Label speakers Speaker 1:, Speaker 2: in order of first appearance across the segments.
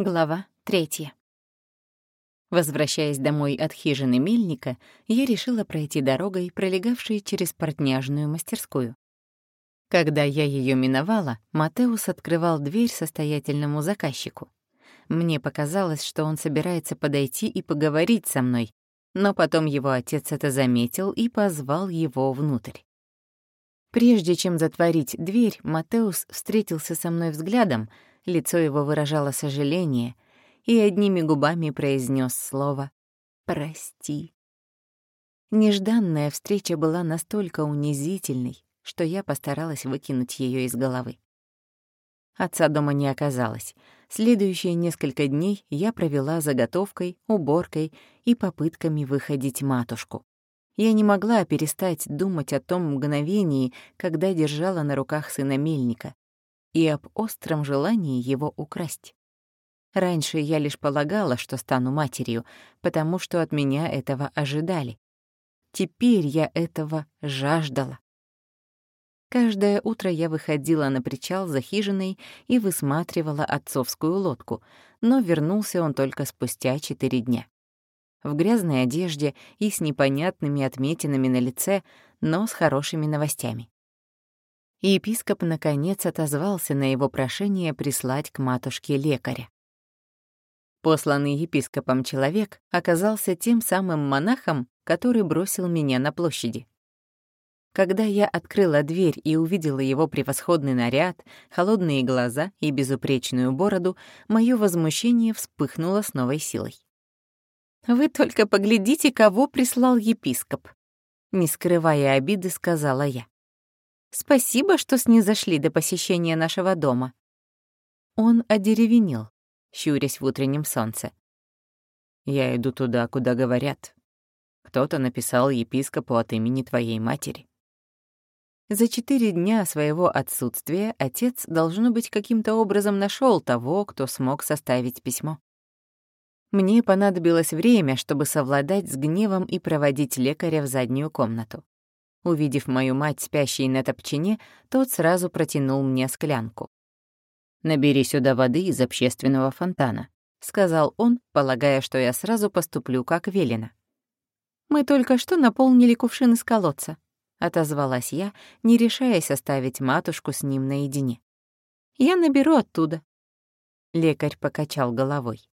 Speaker 1: Глава третья. Возвращаясь домой от хижины мельника, я решила пройти дорогой, пролегавшей через портняжную мастерскую. Когда я ее миновала, Матеус открывал дверь состоятельному заказчику. Мне показалось, что он собирается подойти и поговорить со мной, но потом его отец это заметил и позвал его внутрь. Прежде чем затворить дверь, Матеус встретился со мной взглядом — Лицо его выражало сожаление, и одними губами произнес слово «прости». Нежданная встреча была настолько унизительной, что я постаралась выкинуть ее из головы. Отца дома не оказалось. Следующие несколько дней я провела заготовкой, уборкой и попытками выходить матушку. Я не могла перестать думать о том мгновении, когда держала на руках сына мельника, и об остром желании его украсть. Раньше я лишь полагала, что стану матерью, потому что от меня этого ожидали. Теперь я этого жаждала. Каждое утро я выходила на причал за хижиной и высматривала отцовскую лодку, но вернулся он только спустя четыре дня. В грязной одежде и с непонятными отметинами на лице, но с хорошими новостями и епископ наконец отозвался на его прошение прислать к матушке лекаря. Посланный епископом человек оказался тем самым монахом, который бросил меня на площади. Когда я открыла дверь и увидела его превосходный наряд, холодные глаза и безупречную бороду, мое возмущение вспыхнуло с новой силой. «Вы только поглядите, кого прислал епископ!» Не скрывая обиды, сказала я. Спасибо, что снизошли до посещения нашего дома». Он одеревенел, щурясь в утреннем солнце. «Я иду туда, куда говорят. Кто-то написал епископу от имени твоей матери». За четыре дня своего отсутствия отец, должно быть, каким-то образом нашел того, кто смог составить письмо. Мне понадобилось время, чтобы совладать с гневом и проводить лекаря в заднюю комнату. Увидев мою мать, спящей на топчине, тот сразу протянул мне склянку. «Набери сюда воды из общественного фонтана», — сказал он, полагая, что я сразу поступлю, как велено. «Мы только что наполнили кувшин из колодца», — отозвалась я, не решаясь оставить матушку с ним наедине. «Я наберу оттуда». Лекарь покачал головой.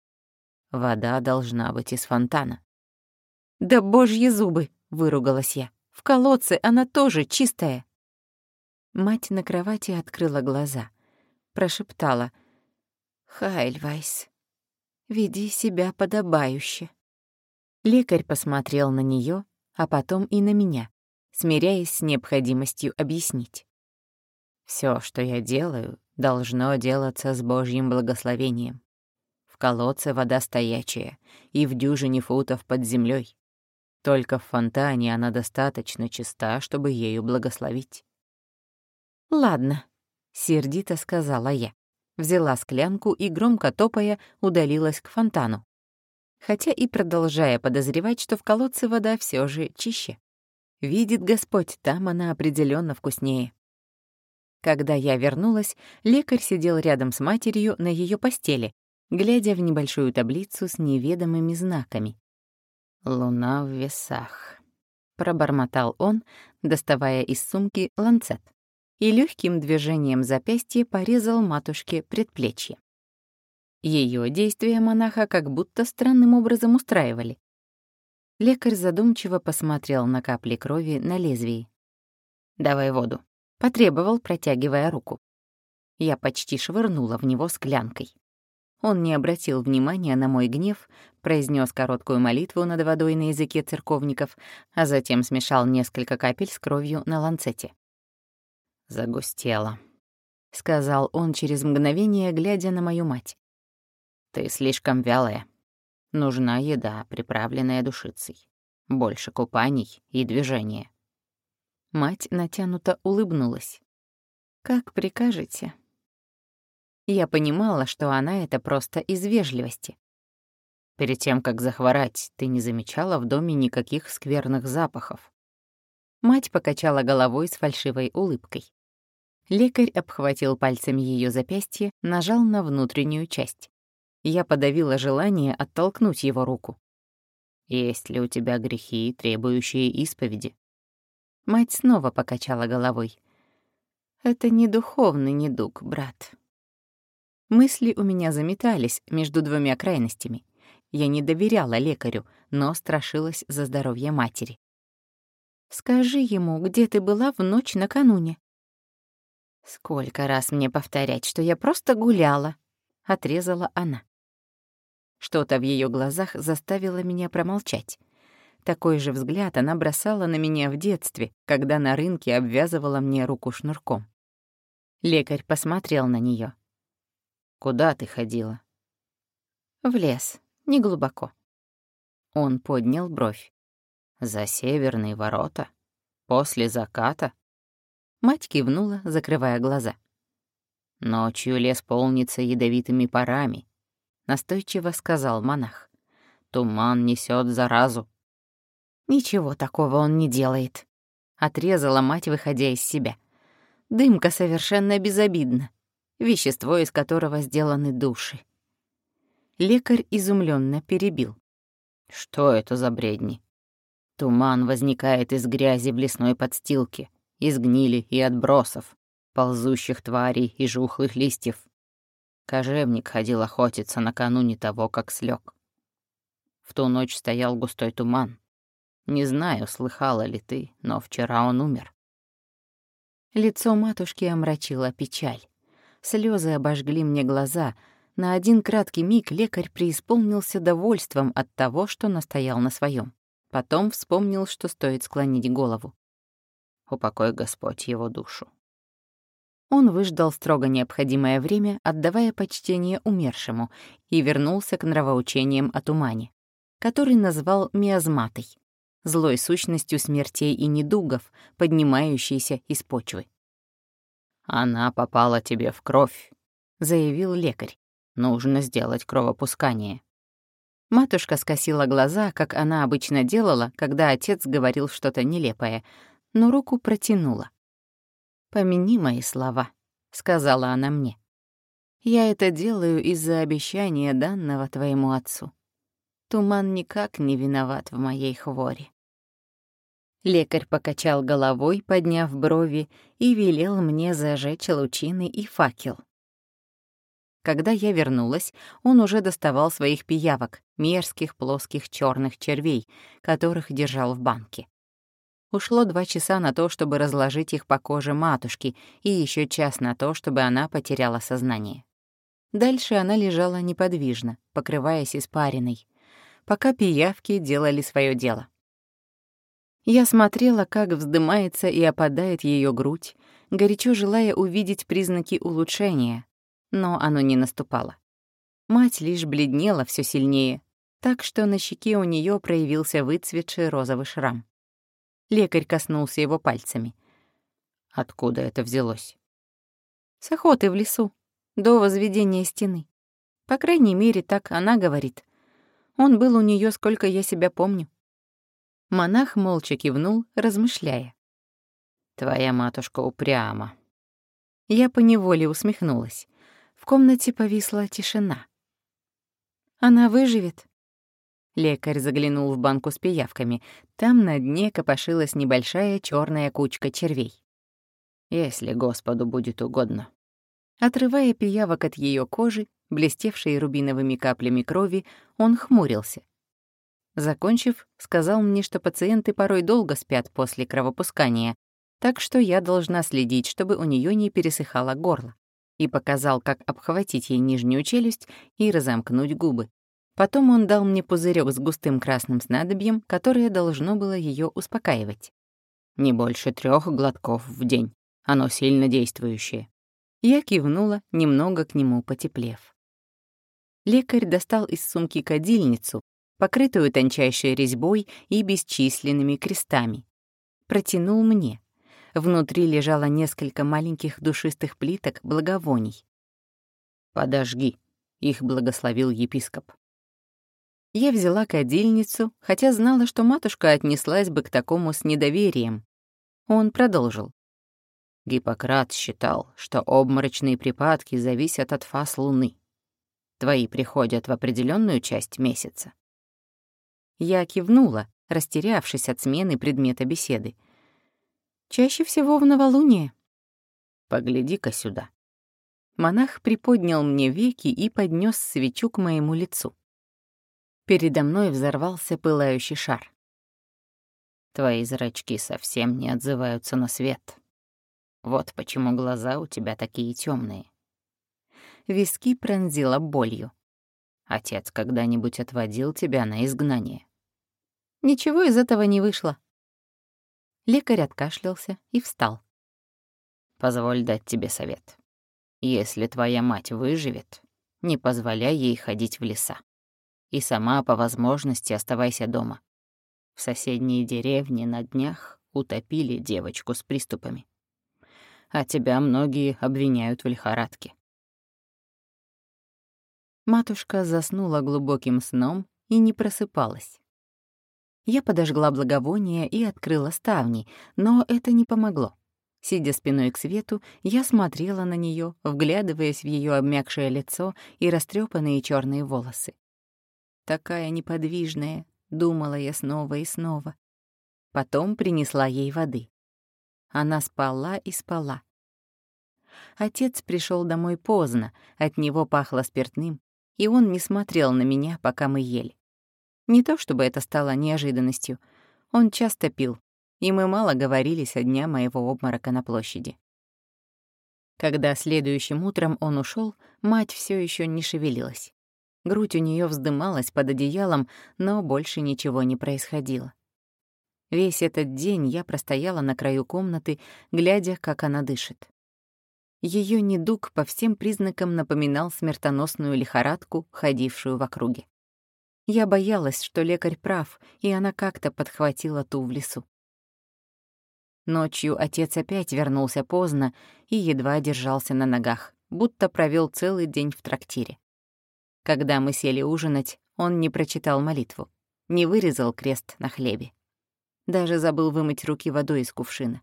Speaker 1: «Вода должна быть из фонтана». «Да божьи зубы!» — выругалась я. В колодце она тоже чистая». Мать на кровати открыла глаза, прошептала. «Хайльвайс, веди себя подобающе». Лекарь посмотрел на нее, а потом и на меня, смиряясь с необходимостью объяснить. Все, что я делаю, должно делаться с Божьим благословением. В колодце вода стоячая и в дюжине футов под землей. Только в фонтане она достаточно чиста, чтобы ею благословить. «Ладно», — сердито сказала я. Взяла склянку и, громко топая, удалилась к фонтану. Хотя и продолжая подозревать, что в колодце вода все же чище. Видит Господь, там она определенно вкуснее. Когда я вернулась, лекарь сидел рядом с матерью на ее постели, глядя в небольшую таблицу с неведомыми знаками. «Луна в весах», — пробормотал он, доставая из сумки ланцет, и легким движением запястья порезал матушке предплечье. Ее действия монаха как будто странным образом устраивали. Лекарь задумчиво посмотрел на капли крови на лезвии. «Давай воду», — потребовал, протягивая руку. Я почти швырнула в него склянкой. Он не обратил внимания на мой гнев, произнес короткую молитву над водой на языке церковников, а затем смешал несколько капель с кровью на ланцете. «Загустело», — сказал он через мгновение, глядя на мою мать. «Ты слишком вялая. Нужна еда, приправленная душицей. Больше купаний и движения». Мать натянуто улыбнулась. «Как прикажете?» Я понимала, что она это просто из вежливости. Перед тем, как захворать, ты не замечала в доме никаких скверных запахов. Мать покачала головой с фальшивой улыбкой. Лекарь обхватил пальцами ее запястье, нажал на внутреннюю часть. Я подавила желание оттолкнуть его руку. «Есть ли у тебя грехи, требующие исповеди?» Мать снова покачала головой. «Это не духовный недуг, брат». Мысли у меня заметались между двумя крайностями. Я не доверяла лекарю, но страшилась за здоровье матери. «Скажи ему, где ты была в ночь накануне?» «Сколько раз мне повторять, что я просто гуляла?» — отрезала она. Что-то в ее глазах заставило меня промолчать. Такой же взгляд она бросала на меня в детстве, когда на рынке обвязывала мне руку шнурком. Лекарь посмотрел на нее. «Куда ты ходила?» «В лес, не глубоко». Он поднял бровь. «За северные ворота? После заката?» Мать кивнула, закрывая глаза. «Ночью лес полнится ядовитыми парами», — настойчиво сказал монах. «Туман несет заразу. «Ничего такого он не делает», — отрезала мать, выходя из себя. «Дымка совершенно безобидна, вещество, из которого сделаны души». Лекарь изумленно перебил. «Что это за бредни? Туман возникает из грязи в лесной подстилке, из гнили и отбросов, ползущих тварей и жухлых листьев. Кожевник ходил охотиться накануне того, как слег. В ту ночь стоял густой туман. Не знаю, слыхала ли ты, но вчера он умер. Лицо матушки омрачила печаль. Слезы обожгли мне глаза. На один краткий миг лекарь преисполнился довольством от того, что настоял на своем. Потом вспомнил, что стоит склонить голову. Упокой Господь его душу. Он выждал строго необходимое время, отдавая почтение умершему, и вернулся к нравоучениям о тумане, который назвал миазматой злой сущностью смертей и недугов, поднимающейся из почвы. «Она попала тебе в кровь», — заявил лекарь. «Нужно сделать кровопускание». Матушка скосила глаза, как она обычно делала, когда отец говорил что-то нелепое, но руку протянула. «Помяни мои слова», — сказала она мне. «Я это делаю из-за обещания данного твоему отцу. Туман никак не виноват в моей хворе». Лекарь покачал головой, подняв брови, и велел мне зажечь лучины и факел. Когда я вернулась, он уже доставал своих пиявок, мерзких плоских черных червей, которых держал в банке. Ушло два часа на то, чтобы разложить их по коже матушки, и еще час на то, чтобы она потеряла сознание. Дальше она лежала неподвижно, покрываясь испариной, пока пиявки делали свое дело. Я смотрела, как вздымается и опадает ее грудь, горячо желая увидеть признаки улучшения, но оно не наступало. Мать лишь бледнела все сильнее, так что на щеке у нее проявился выцветший розовый шрам. Лекарь коснулся его пальцами. Откуда это взялось? С охоты в лесу, до возведения стены. По крайней мере, так она говорит. Он был у нее, сколько я себя помню. Монах молча кивнул, размышляя. «Твоя матушка упряма». Я поневоле усмехнулась. В комнате повисла тишина. «Она выживет?» Лекарь заглянул в банку с пиявками. Там на дне копошилась небольшая черная кучка червей. «Если Господу будет угодно». Отрывая пиявок от ее кожи, блестевшей рубиновыми каплями крови, он хмурился. Закончив, сказал мне, что пациенты порой долго спят после кровопускания, так что я должна следить, чтобы у нее не пересыхало горло, и показал, как обхватить ей нижнюю челюсть и разомкнуть губы. Потом он дал мне пузырек с густым красным снадобьем, которое должно было ее успокаивать. Не больше трех глотков в день. Оно сильно действующее. Я кивнула, немного к нему потеплев. Лекарь достал из сумки кадильницу, покрытую тончайшей резьбой и бесчисленными крестами. Протянул мне. Внутри лежало несколько маленьких душистых плиток благовоний. «Подожги», — их благословил епископ. Я взяла кадильницу, хотя знала, что матушка отнеслась бы к такому с недоверием. Он продолжил. Гиппократ считал, что обморочные припадки зависят от фаз Луны. твои приходят в определенную часть месяца. Я кивнула, растерявшись от смены предмета беседы. Чаще всего в новолуние. Погляди-ка сюда. Монах приподнял мне веки и поднес свечу к моему лицу. Передо мной взорвался пылающий шар. Твои зрачки совсем не отзываются на свет. Вот почему глаза у тебя такие темные. Виски пронзила болью. Отец когда-нибудь отводил тебя на изгнание? Ничего из этого не вышло. Лекарь откашлялся и встал. Позволь дать тебе совет. Если твоя мать выживет, не позволяй ей ходить в леса. И сама по возможности оставайся дома. В соседней деревне на днях утопили девочку с приступами. А тебя многие обвиняют в лихорадке. Матушка заснула глубоким сном и не просыпалась. Я подожгла благовоние и открыла ставни, но это не помогло. Сидя спиной к свету, я смотрела на нее, вглядываясь в ее обмякшее лицо и растрепанные черные волосы. Такая неподвижная, думала я снова и снова. Потом принесла ей воды. Она спала и спала. Отец пришел домой поздно, от него пахло спиртным, и он не смотрел на меня, пока мы ели. Не то чтобы это стало неожиданностью. Он часто пил, и мы мало говорили со дня моего обморока на площади. Когда следующим утром он ушел, мать все еще не шевелилась. Грудь у нее вздымалась под одеялом, но больше ничего не происходило. Весь этот день я простояла на краю комнаты, глядя, как она дышит. Ее недуг по всем признакам напоминал смертоносную лихорадку, ходившую в округе. Я боялась, что лекарь прав, и она как-то подхватила ту в лесу. Ночью отец опять вернулся поздно и едва держался на ногах, будто провел целый день в трактире. Когда мы сели ужинать, он не прочитал молитву, не вырезал крест на хлебе. Даже забыл вымыть руки водой из кувшина.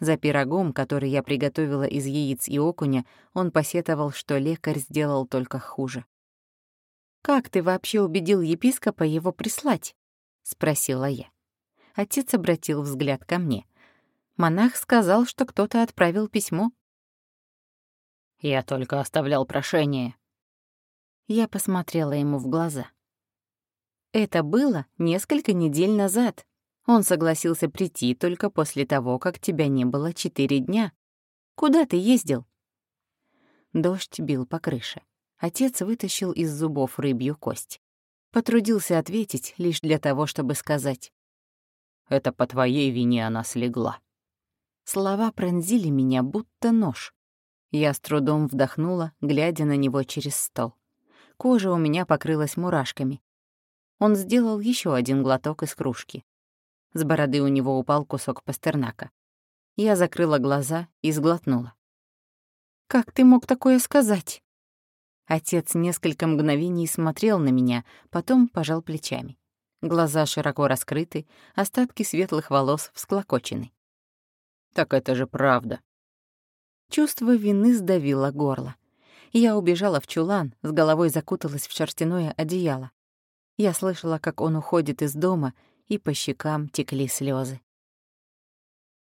Speaker 1: За пирогом, который я приготовила из яиц и окуня, он посетовал, что лекарь сделал только хуже. «Как ты вообще убедил епископа его прислать?» — спросила я. Отец обратил взгляд ко мне — Монах сказал, что кто-то отправил письмо. «Я только оставлял прошение». Я посмотрела ему в глаза. Это было несколько недель назад. Он согласился прийти только после того, как тебя не было четыре дня. Куда ты ездил? Дождь бил по крыше. Отец вытащил из зубов рыбью кость. Потрудился ответить лишь для того, чтобы сказать. «Это по твоей вине она слегла». Слова пронзили меня, будто нож. Я с трудом вдохнула, глядя на него через стол. Кожа у меня покрылась мурашками. Он сделал еще один глоток из кружки. С бороды у него упал кусок пастернака. Я закрыла глаза и сглотнула. «Как ты мог такое сказать?» Отец несколько мгновений смотрел на меня, потом пожал плечами. Глаза широко раскрыты, остатки светлых волос всклокочены. Так это же правда. Чувство вины сдавило горло. Я убежала в чулан, с головой закуталась в шерстяное одеяло. Я слышала, как он уходит из дома, и по щекам текли слезы.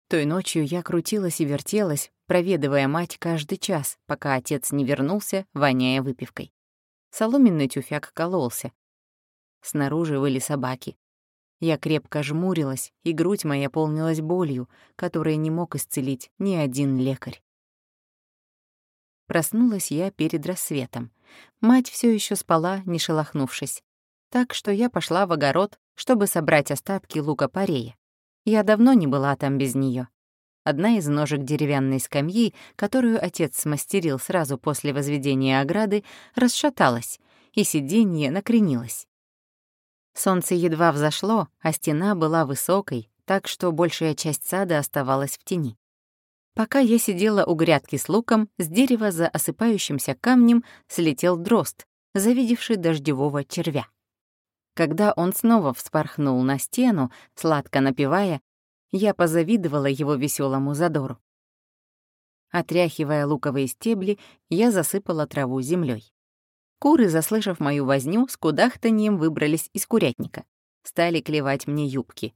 Speaker 1: Той ночью я крутилась и вертелась, проведывая мать каждый час, пока отец не вернулся, воняя выпивкой. Соломенный тюфяк кололся. Снаружи выли собаки. Я крепко жмурилась, и грудь моя полнилась болью, которую не мог исцелить ни один лекарь. Проснулась я перед рассветом. Мать все еще спала, не шелохнувшись. Так что я пошла в огород, чтобы собрать остатки лука-порея. Я давно не была там без нее. Одна из ножек деревянной скамьи, которую отец смастерил сразу после возведения ограды, расшаталась, и сиденье накренилось. Солнце едва взошло, а стена была высокой, так что большая часть сада оставалась в тени. Пока я сидела у грядки с луком, с дерева за осыпающимся камнем слетел дрозд, завидевший дождевого червя. Когда он снова вспорхнул на стену, сладко напевая, я позавидовала его веселому задору. Отряхивая луковые стебли, я засыпала траву землей. Куры, заслышав мою возню, с кудахтаньем выбрались из курятника. Стали клевать мне юбки.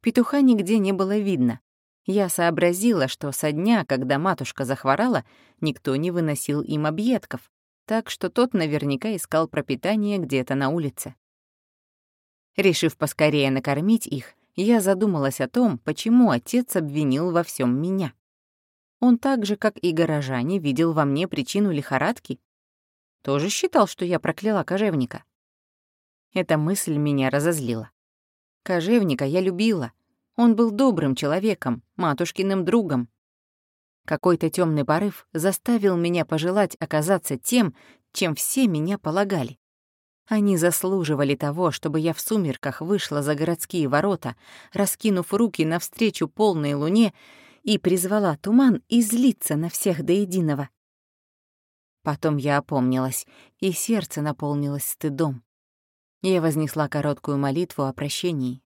Speaker 1: Петуха нигде не было видно. Я сообразила, что со дня, когда матушка захворала, никто не выносил им объедков, так что тот наверняка искал пропитание где-то на улице. Решив поскорее накормить их, я задумалась о том, почему отец обвинил во всем меня. Он так же, как и горожане, видел во мне причину лихорадки. Тоже считал, что я прокляла кожевника. Эта мысль меня разозлила. Кожевника я любила. Он был добрым человеком, матушкиным другом. Какой-то темный порыв заставил меня пожелать оказаться тем, чем все меня полагали. Они заслуживали того, чтобы я в сумерках вышла за городские ворота, раскинув руки навстречу полной луне и призвала туман излиться на всех до единого. Потом я опомнилась, и сердце наполнилось стыдом. Я вознесла короткую молитву о прощении.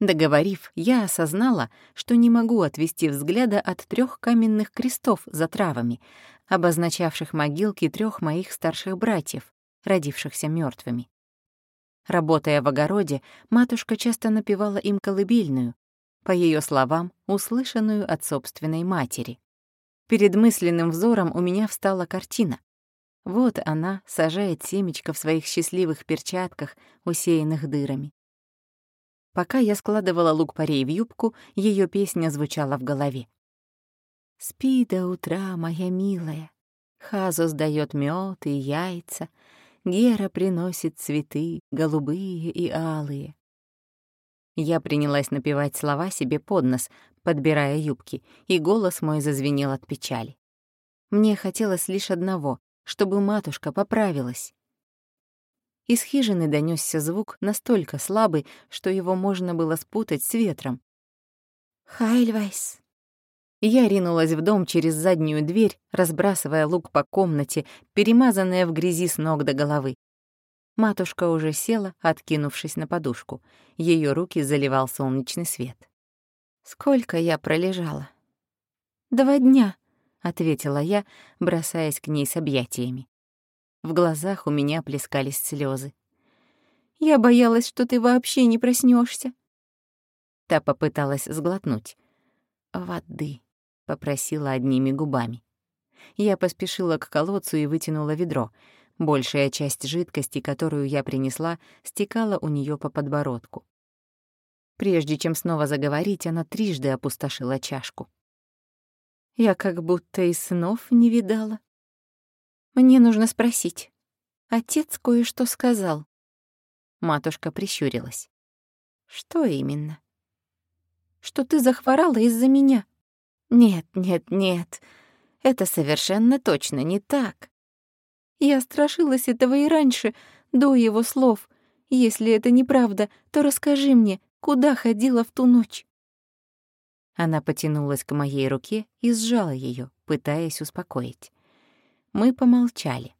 Speaker 1: Договорив, я осознала, что не могу отвести взгляда от трех каменных крестов за травами, обозначавших могилки трех моих старших братьев, родившихся мертвыми. Работая в огороде, матушка часто напевала им колыбельную, по ее словам, услышанную от собственной матери. Перед мысленным взором у меня встала картина. Вот она сажает семечко в своих счастливых перчатках, усеянных дырами. Пока я складывала лук-порей в юбку, ее песня звучала в голове. «Спи до утра, моя милая, Хазус дает мед и яйца, Гера приносит цветы, голубые и алые. Я принялась напевать слова себе под нос, подбирая юбки, и голос мой зазвенел от печали. Мне хотелось лишь одного, чтобы матушка поправилась. Из хижины донесся звук настолько слабый, что его можно было спутать с ветром. «Хайльвайс!» Я ринулась в дом через заднюю дверь, разбрасывая лук по комнате, перемазанная в грязи с ног до головы. Матушка уже села, откинувшись на подушку. Ее руки заливал солнечный свет. «Сколько я пролежала?» «Два дня», — ответила я, бросаясь к ней с объятиями. В глазах у меня плескались слезы. «Я боялась, что ты вообще не проснешься. Та попыталась сглотнуть. «Воды», попросила одними губами. Я поспешила к колодцу и вытянула ведро. Большая часть жидкости, которую я принесла, стекала у нее по подбородку. Прежде чем снова заговорить, она трижды опустошила чашку. Я как будто и снов не видала. Мне нужно спросить. Отец кое-что сказал. Матушка прищурилась. Что именно? Что ты захворала из-за меня. Нет, нет, нет, это совершенно точно не так. Я страшилась этого и раньше, до его слов. Если это неправда, то расскажи мне, куда ходила в ту ночь. Она потянулась к моей руке и сжала ее, пытаясь успокоить. Мы помолчали.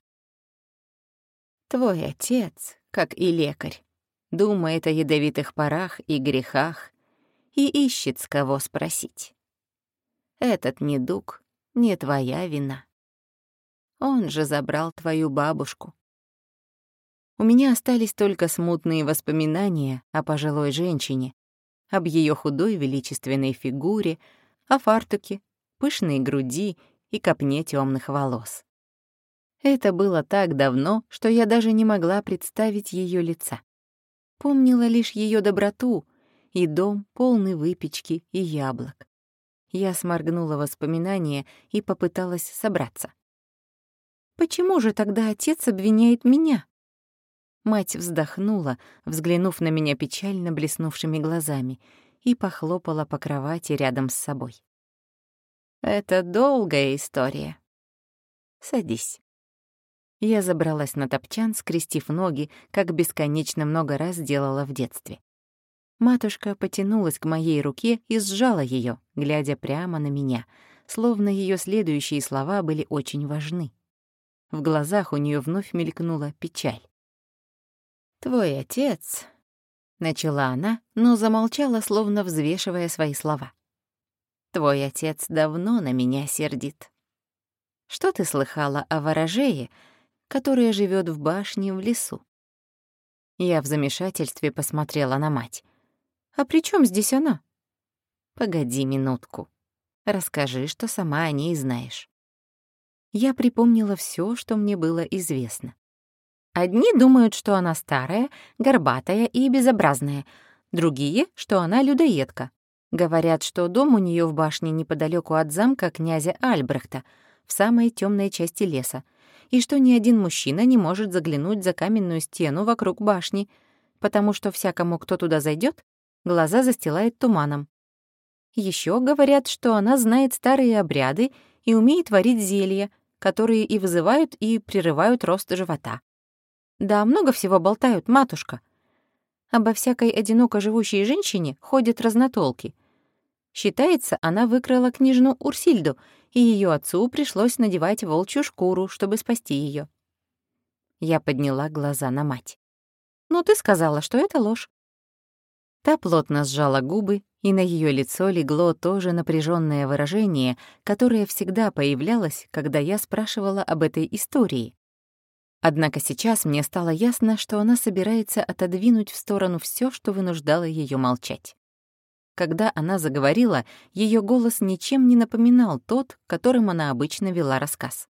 Speaker 1: Твой отец, как и лекарь, думает о ядовитых парах и грехах и ищет, с кого спросить. Этот недуг не твоя вина. Он же забрал твою бабушку. У меня остались только смутные воспоминания о пожилой женщине, об ее худой величественной фигуре, о фартуке, пышной груди и копне темных волос. Это было так давно, что я даже не могла представить ее лица. Помнила лишь ее доброту и дом, полный выпечки и яблок. Я сморгнула воспоминания и попыталась собраться. «Почему же тогда отец обвиняет меня?» Мать вздохнула, взглянув на меня печально блеснувшими глазами, и похлопала по кровати рядом с собой. «Это долгая история. Садись». Я забралась на топчан, скрестив ноги, как бесконечно много раз делала в детстве. Матушка потянулась к моей руке и сжала ее, глядя прямо на меня, словно ее следующие слова были очень важны. В глазах у нее вновь мелькнула печаль. «Твой отец...» — начала она, но замолчала, словно взвешивая свои слова. «Твой отец давно на меня сердит. Что ты слыхала о ворожее, которая живет в башне в лесу. Я в замешательстве посмотрела на мать. «А при чем здесь она?» «Погоди минутку. Расскажи, что сама о ней знаешь». Я припомнила все, что мне было известно. Одни думают, что она старая, горбатая и безобразная, другие, что она людоедка. Говорят, что дом у нее в башне неподалеку от замка князя Альбрехта, в самой темной части леса, и что ни один мужчина не может заглянуть за каменную стену вокруг башни, потому что всякому, кто туда зайдет, глаза застилает туманом. Еще говорят, что она знает старые обряды и умеет варить зелья, которые и вызывают, и прерывают рост живота. Да, много всего болтают, матушка. Обо всякой одиноко живущей женщине ходят разнотолки. Считается, она выкрала княжну Урсильду, и ее отцу пришлось надевать волчью шкуру, чтобы спасти ее. Я подняла глаза на мать. «Ну, ты сказала, что это ложь». Та плотно сжала губы, и на ее лицо легло то же напряженное выражение, которое всегда появлялось, когда я спрашивала об этой истории. Однако сейчас мне стало ясно, что она собирается отодвинуть в сторону все, что вынуждало ее молчать. Когда она заговорила, ее голос ничем не напоминал тот, которым она обычно вела рассказ.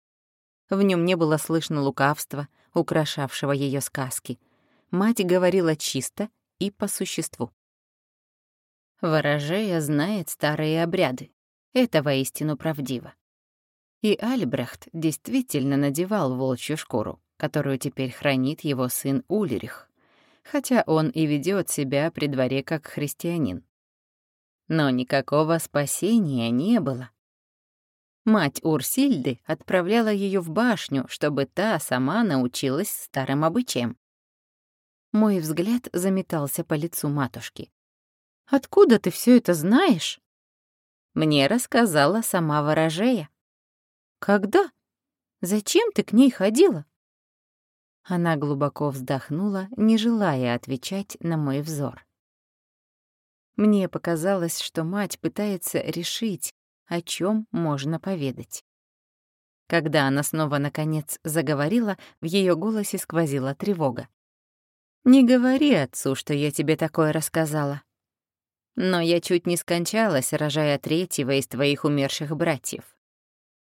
Speaker 1: В нем не было слышно лукавства, украшавшего ее сказки. Мать говорила чисто и по существу. Ворожея знает старые обряды. Это воистину правдиво. И Альбрехт действительно надевал волчью шкуру, которую теперь хранит его сын Ульрих, хотя он и ведет себя при дворе как христианин. Но никакого спасения не было. Мать Урсильды отправляла ее в башню, чтобы та сама научилась старым обычаям. Мой взгляд заметался по лицу матушки. «Откуда ты все это знаешь?» Мне рассказала сама ворожея. «Когда? Зачем ты к ней ходила?» Она глубоко вздохнула, не желая отвечать на мой взор. Мне показалось, что мать пытается решить, о чем можно поведать. Когда она снова, наконец, заговорила, в ее голосе сквозила тревога. «Не говори отцу, что я тебе такое рассказала. Но я чуть не скончалась, рожая третьего из твоих умерших братьев.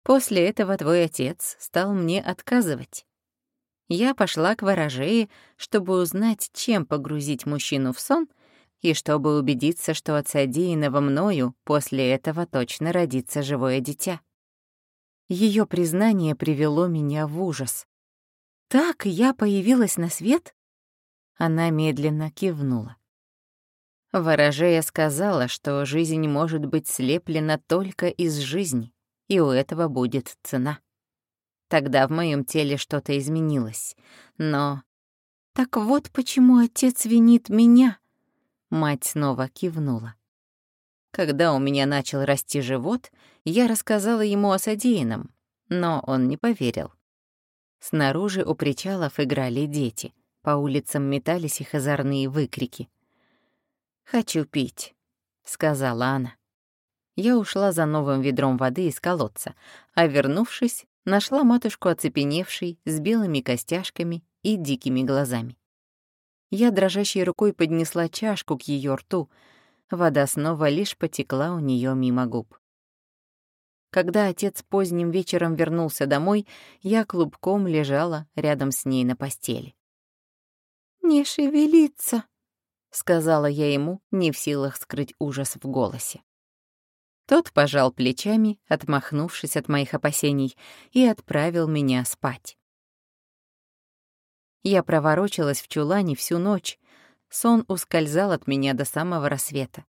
Speaker 1: После этого твой отец стал мне отказывать я пошла к ворожее, чтобы узнать, чем погрузить мужчину в сон, и чтобы убедиться, что от содеянного мною после этого точно родится живое дитя. Ее признание привело меня в ужас. «Так я появилась на свет?» Она медленно кивнула. Ворожея сказала, что жизнь может быть слеплена только из жизни, и у этого будет цена. Тогда в моем теле что-то изменилось. Но... Так вот почему отец винит меня. Мать снова кивнула. Когда у меня начал расти живот, я рассказала ему о содеянном, но он не поверил. Снаружи у причалов играли дети, по улицам метались их озорные выкрики. «Хочу пить», — сказала она. Я ушла за новым ведром воды из колодца, а, вернувшись, нашла матушку оцепеневшей, с белыми костяшками и дикими глазами. Я дрожащей рукой поднесла чашку к ее рту, вода снова лишь потекла у нее мимо губ. Когда отец поздним вечером вернулся домой, я клубком лежала рядом с ней на постели. «Не шевелиться», — сказала я ему, не в силах скрыть ужас в голосе. Тот пожал плечами, отмахнувшись от моих опасений, и отправил меня спать. Я проворочилась в чулане всю ночь. Сон ускользал от меня до самого рассвета.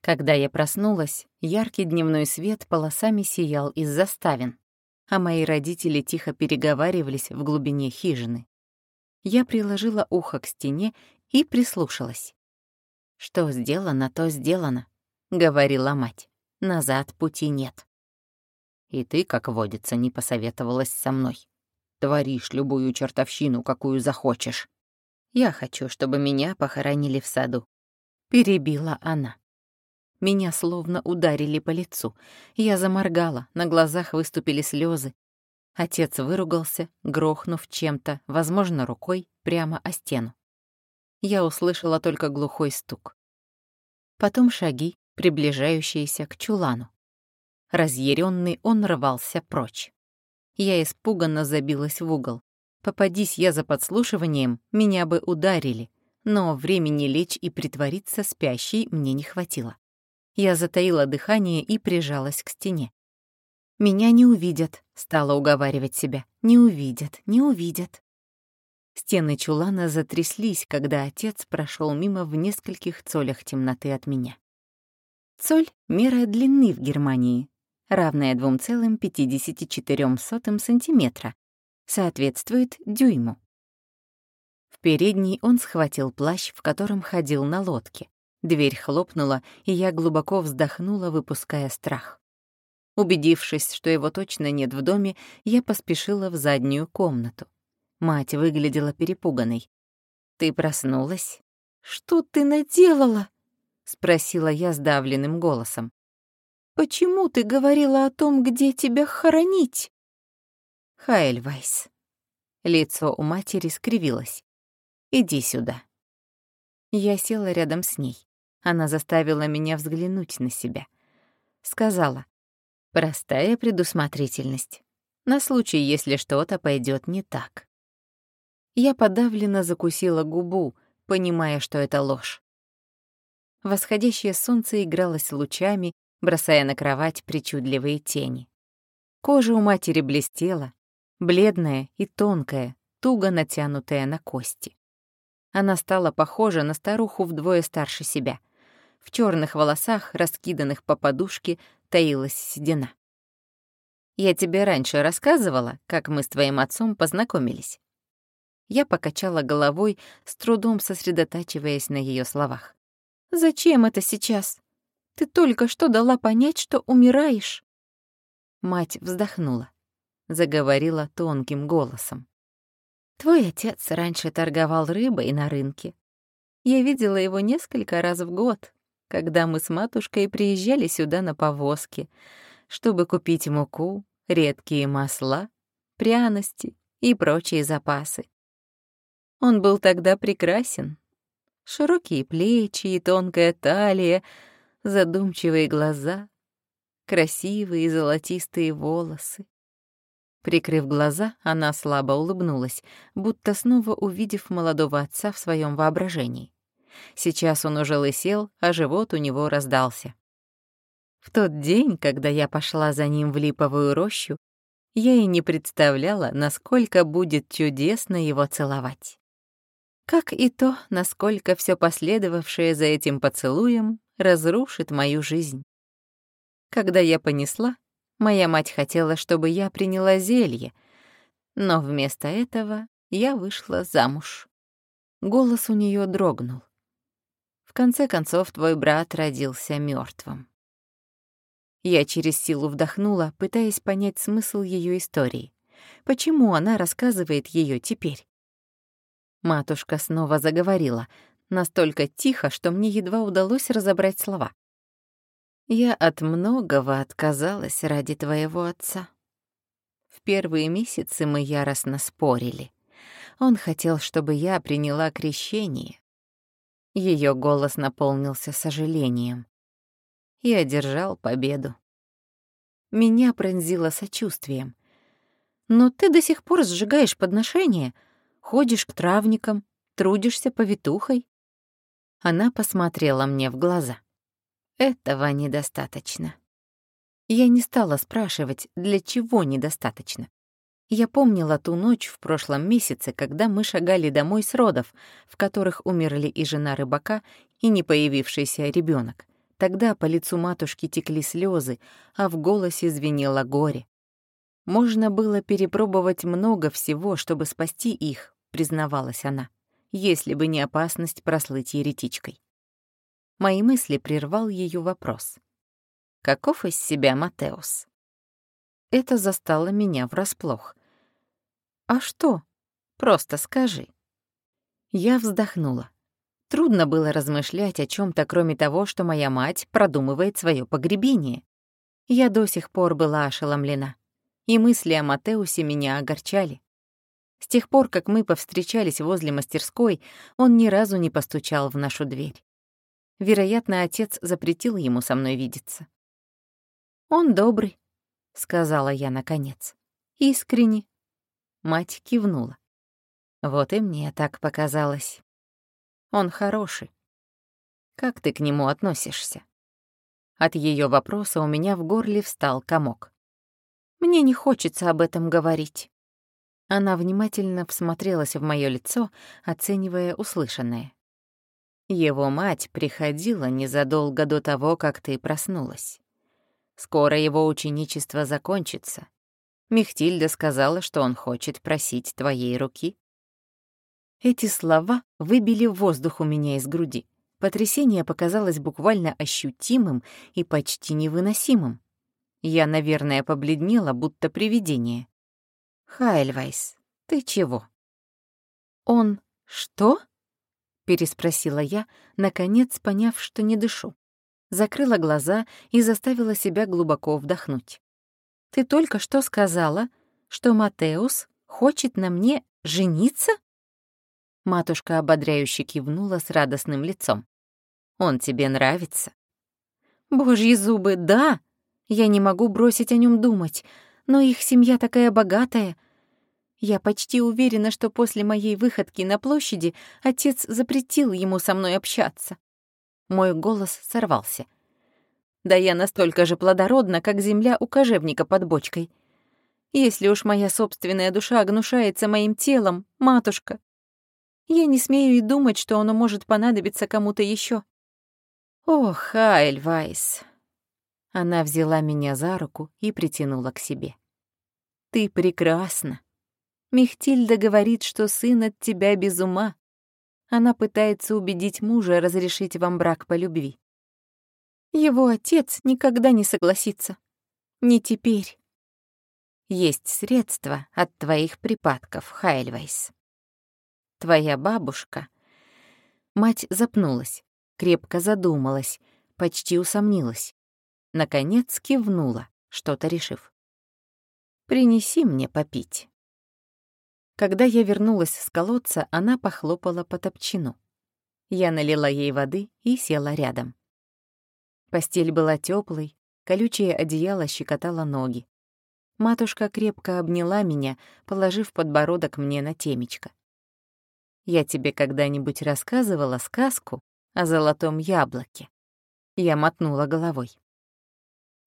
Speaker 1: Когда я проснулась, яркий дневной свет полосами сиял из заставин, а мои родители тихо переговаривались в глубине хижины. Я приложила ухо к стене и прислушалась. «Что сделано, то сделано», — говорила мать. Назад пути нет. И ты, как водится, не посоветовалась со мной. Творишь любую чертовщину, какую захочешь. Я хочу, чтобы меня похоронили в саду. Перебила она. Меня словно ударили по лицу. Я заморгала, на глазах выступили слезы. Отец выругался, грохнув чем-то, возможно, рукой, прямо о стену. Я услышала только глухой стук. Потом шаги, приближающиеся к чулану. Разъяренный он рвался прочь. Я испуганно забилась в угол. Попадись я за подслушиванием, меня бы ударили, но времени лечь и притвориться спящей мне не хватило. Я затаила дыхание и прижалась к стене. «Меня не увидят», — стала уговаривать себя. «Не увидят, не увидят». Стены чулана затряслись, когда отец прошел мимо в нескольких цолях темноты от меня. Цоль — мера длины в Германии, равная 2,54 сантиметра, соответствует дюйму. В передней он схватил плащ, в котором ходил на лодке. Дверь хлопнула, и я глубоко вздохнула, выпуская страх. Убедившись, что его точно нет в доме, я поспешила в заднюю комнату. Мать выглядела перепуганной. «Ты проснулась?» «Что ты наделала?» — спросила я сдавленным голосом. «Почему ты говорила о том, где тебя хоронить?» «Хайльвайс». Лицо у матери скривилось. «Иди сюда». Я села рядом с ней. Она заставила меня взглянуть на себя. Сказала, «Простая предусмотрительность. На случай, если что-то пойдет не так». Я подавленно закусила губу, понимая, что это ложь. Восходящее солнце игралось лучами, бросая на кровать причудливые тени. Кожа у матери блестела, бледная и тонкая, туго натянутая на кости. Она стала похожа на старуху вдвое старше себя. В черных волосах, раскиданных по подушке, таилась седина. «Я тебе раньше рассказывала, как мы с твоим отцом познакомились». Я покачала головой, с трудом сосредотачиваясь на ее словах. «Зачем это сейчас? Ты только что дала понять, что умираешь». Мать вздохнула, заговорила тонким голосом. Твой отец раньше торговал рыбой на рынке. Я видела его несколько раз в год, когда мы с матушкой приезжали сюда на повозке, чтобы купить муку, редкие масла, пряности и прочие запасы. Он был тогда прекрасен. Широкие плечи и тонкая талия, задумчивые глаза, красивые золотистые волосы. Прикрыв глаза, она слабо улыбнулась, будто снова увидев молодого отца в своем воображении. Сейчас он уже лысел, а живот у него раздался. В тот день, когда я пошла за ним в липовую рощу, я и не представляла, насколько будет чудесно его целовать. Как и то, насколько все последовавшее за этим поцелуем разрушит мою жизнь. Когда я понесла, Моя мать хотела, чтобы я приняла зелье, но вместо этого я вышла замуж. Голос у нее дрогнул. Конце концов, твой брат родился мертвым. Я через силу вдохнула, пытаясь понять смысл ее истории. Почему она рассказывает ее теперь? Матушка снова заговорила, настолько тихо, что мне едва удалось разобрать слова. Я от многого отказалась ради твоего отца. В первые месяцы мы яростно спорили. Он хотел, чтобы я приняла крещение. Ее голос наполнился сожалением. И одержал победу. Меня пронзило сочувствием. «Но ты до сих пор сжигаешь подношения, ходишь к травникам, трудишься повитухой». Она посмотрела мне в глаза. Этого недостаточно. Я не стала спрашивать, для чего недостаточно. Я помнила ту ночь в прошлом месяце, когда мы шагали домой с родов, в которых умерли и жена рыбака, и не появившийся ребенок. Тогда по лицу матушки текли слезы, а в голосе звенело горе. Можно было перепробовать много всего, чтобы спасти их, признавалась она, если бы не опасность прослыть еретичкой. Мои мысли прервал ее вопрос. «Каков из себя Матеус?» Это застало меня врасплох. «А что? Просто скажи». Я вздохнула. Трудно было размышлять о чем то кроме того, что моя мать продумывает свое погребение. Я до сих пор была ошеломлена. и мысли о Матеусе меня огорчали. С тех пор, как мы повстречались возле мастерской, он ни разу не постучал в нашу дверь. Вероятно, отец запретил ему со мной видеться. «Он добрый», — сказала я наконец. «Искренне». Мать кивнула. Вот и мне так показалось. Он хороший. Как ты к нему относишься? От ее вопроса у меня в горле встал комок. Мне не хочется об этом говорить. Она внимательно всмотрелась в мое лицо, оценивая услышанное. Его мать приходила незадолго до того, как ты проснулась. Скоро его ученичество закончится. Мехтильда сказала, что он хочет просить твоей руки. Эти слова выбили воздух у меня из груди. Потрясение показалось буквально ощутимым и почти невыносимым. Я, наверное, побледнела, будто привидение. «Хайльвайс, ты чего?» «Он что?» — переспросила я, наконец поняв, что не дышу. Закрыла глаза и заставила себя глубоко вдохнуть. «Ты только что сказала, что Матеус хочет на мне жениться?» Матушка ободряюще кивнула с радостным лицом. «Он тебе нравится?» «Божьи зубы, да! Я не могу бросить о нем думать, но их семья такая богатая. Я почти уверена, что после моей выходки на площади отец запретил ему со мной общаться». Мой голос сорвался. «Да я настолько же плодородна, как земля у кожевника под бочкой. Если уж моя собственная душа гнушается моим телом, матушка, я не смею и думать, что оно может понадобиться кому-то еще. Ох, Хайльвайс. Она взяла меня за руку и притянула к себе. Ты прекрасна. Мехтильда говорит, что сын от тебя без ума. Она пытается убедить мужа разрешить вам брак по любви. Его отец никогда не согласится. Не теперь. Есть средства от твоих припадков, Хайльвайс. Твоя бабушка...» Мать запнулась, крепко задумалась, почти усомнилась. Наконец кивнула, что-то решив. «Принеси мне попить». Когда я вернулась с колодца, она похлопала по топчину. Я налила ей воды и села рядом. Постель была теплой, колючее одеяло щекотало ноги. Матушка крепко обняла меня, положив подбородок мне на темечко. Я тебе когда-нибудь рассказывала сказку о золотом яблоке?» Я мотнула головой.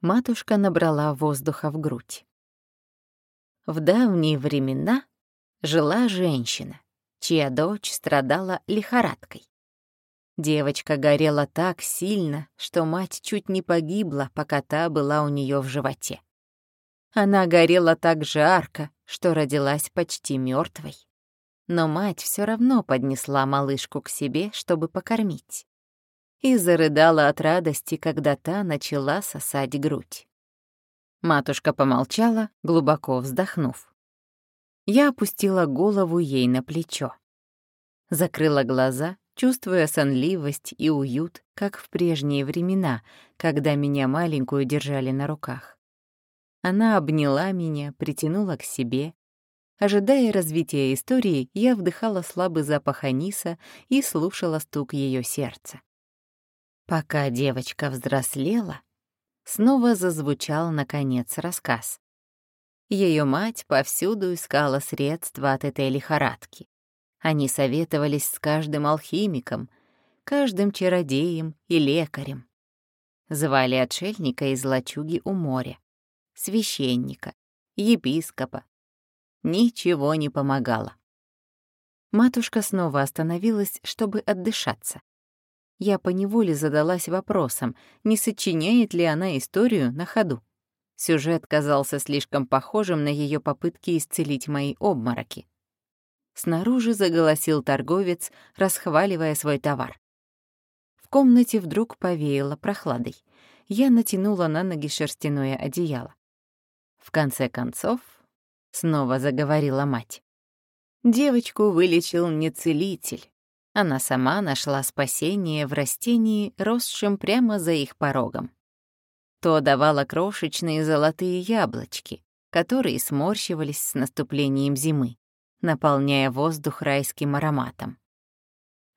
Speaker 1: Матушка набрала воздуха в грудь. В давние времена жила женщина, чья дочь страдала лихорадкой. Девочка горела так сильно, что мать чуть не погибла, пока та была у нее в животе. Она горела так жарко, что родилась почти мертвой но мать все равно поднесла малышку к себе, чтобы покормить. И зарыдала от радости, когда та начала сосать грудь. Матушка помолчала, глубоко вздохнув. Я опустила голову ей на плечо. Закрыла глаза, чувствуя сонливость и уют, как в прежние времена, когда меня маленькую держали на руках. Она обняла меня, притянула к себе, Ожидая развития истории, я вдыхала слабый запах аниса и слушала стук ее сердца. Пока девочка взрослела, снова зазвучал, наконец, рассказ. Ее мать повсюду искала средства от этой лихорадки. Они советовались с каждым алхимиком, каждым чародеем и лекарем. Звали отшельника из лачуги у моря, священника, епископа, Ничего не помогало. Матушка снова остановилась, чтобы отдышаться. Я поневоле задалась вопросом, не сочиняет ли она историю на ходу. Сюжет казался слишком похожим на ее попытки исцелить мои обмороки. Снаружи заголосил торговец, расхваливая свой товар. В комнате вдруг повеяло прохладой. Я натянула на ноги шерстяное одеяло. В конце концов, — снова заговорила мать. Девочку вылечил не целитель. Она сама нашла спасение в растении, росшем прямо за их порогом. То давало крошечные золотые яблочки, которые сморщивались с наступлением зимы, наполняя воздух райским ароматом.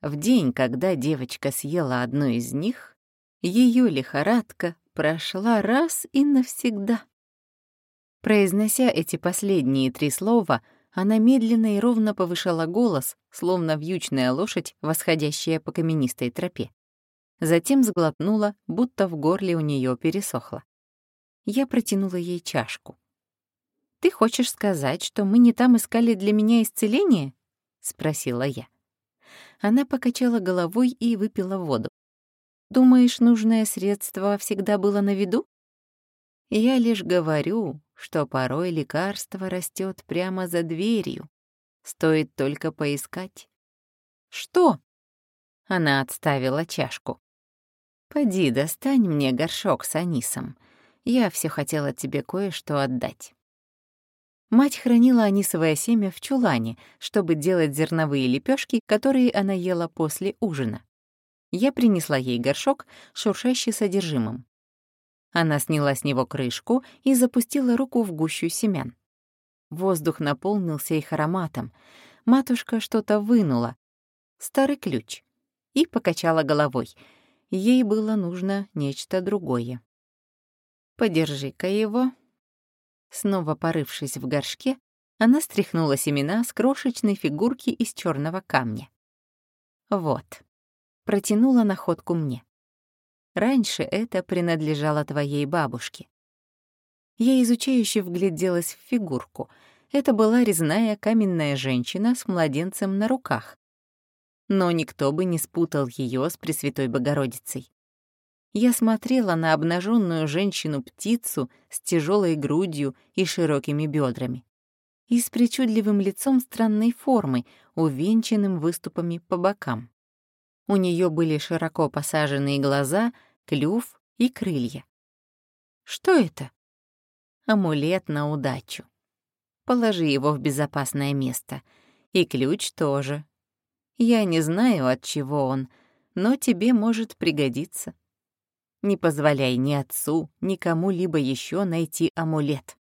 Speaker 1: В день, когда девочка съела одну из них, ее лихорадка прошла раз и навсегда. Произнося эти последние три слова, она медленно и ровно повышала голос, словно вьючная лошадь, восходящая по каменистой тропе. Затем сглотнула, будто в горле у нее пересохло. Я протянула ей чашку. «Ты хочешь сказать, что мы не там искали для меня исцеление?» — спросила я. Она покачала головой и выпила воду. «Думаешь, нужное средство всегда было на виду?» «Я лишь говорю, что порой лекарство растет прямо за дверью. Стоит только поискать. «Что?» Она отставила чашку. «Поди, достань мне горшок с анисом. Я все хотела тебе кое-что отдать». Мать хранила анисовое семя в чулане, чтобы делать зерновые лепешки, которые она ела после ужина. Я принесла ей горшок, шуршащий содержимым. Она сняла с него крышку и запустила руку в гущу семян. Воздух наполнился их ароматом. Матушка что-то вынула. Старый ключ. И покачала головой. Ей было нужно нечто другое. «Подержи-ка его». Снова порывшись в горшке, она стряхнула семена с крошечной фигурки из черного камня. «Вот». Протянула находку мне. Раньше это принадлежало твоей бабушке. Я изучающе вгляделась в фигурку. Это была резная каменная женщина с младенцем на руках. Но никто бы не спутал ее с Пресвятой Богородицей. Я смотрела на обнаженную женщину-птицу с тяжелой грудью и широкими бедрами и с причудливым лицом странной формы, увенчанным выступами по бокам. У нее были широко посаженные глаза, клюв и крылья. Что это? Амулет на удачу. Положи его в безопасное место. И ключ тоже. Я не знаю, от чего он, но тебе может пригодиться. Не позволяй ни отцу, ни кому-либо еще найти амулет.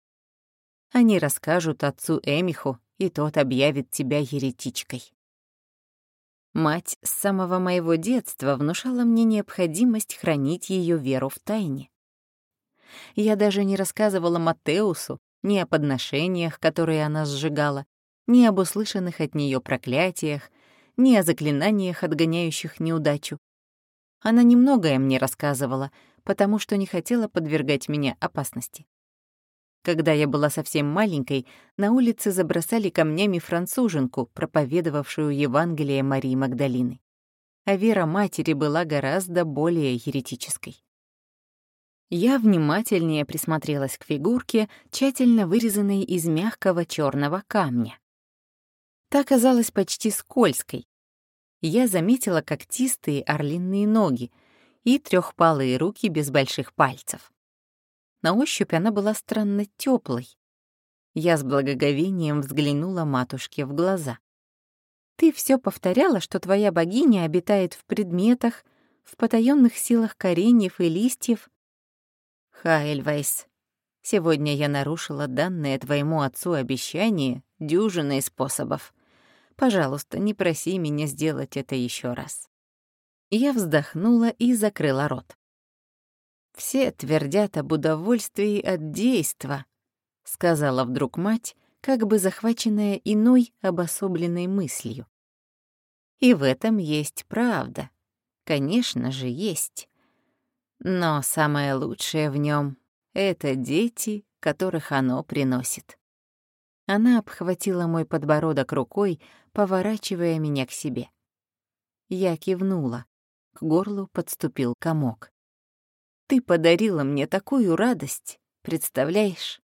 Speaker 1: Они расскажут отцу Эмиху, и тот объявит тебя еретичкой. Мать с самого моего детства внушала мне необходимость хранить ее веру в тайне. Я даже не рассказывала Матеусу ни о подношениях, которые она сжигала, ни об услышанных от нее проклятиях, ни о заклинаниях, отгоняющих неудачу. Она немногое мне рассказывала, потому что не хотела подвергать меня опасности. Когда я была совсем маленькой, на улице забросали камнями француженку, проповедовавшую Евангелие Марии Магдалины. А вера матери была гораздо более еретической. Я внимательнее присмотрелась к фигурке, тщательно вырезанной из мягкого черного камня. Та оказалась почти скользкой. Я заметила когтистые орлиные ноги и трехпалые руки без больших пальцев. На ощупь она была странно теплой. Я с благоговением взглянула матушке в глаза. «Ты все повторяла, что твоя богиня обитает в предметах, в потаенных силах кореньев и листьев?» «Хайльвайс, сегодня я нарушила данное твоему отцу обещание дюжиной способов. Пожалуйста, не проси меня сделать это еще раз». Я вздохнула и закрыла рот. «Все твердят об удовольствии от действа», — сказала вдруг мать, как бы захваченная иной обособленной мыслью. И в этом есть правда. Конечно же, есть. Но самое лучшее в нем — это дети, которых оно приносит. Она обхватила мой подбородок рукой, поворачивая меня к себе. Я кивнула. К горлу подступил комок. Ты подарила мне такую радость, представляешь?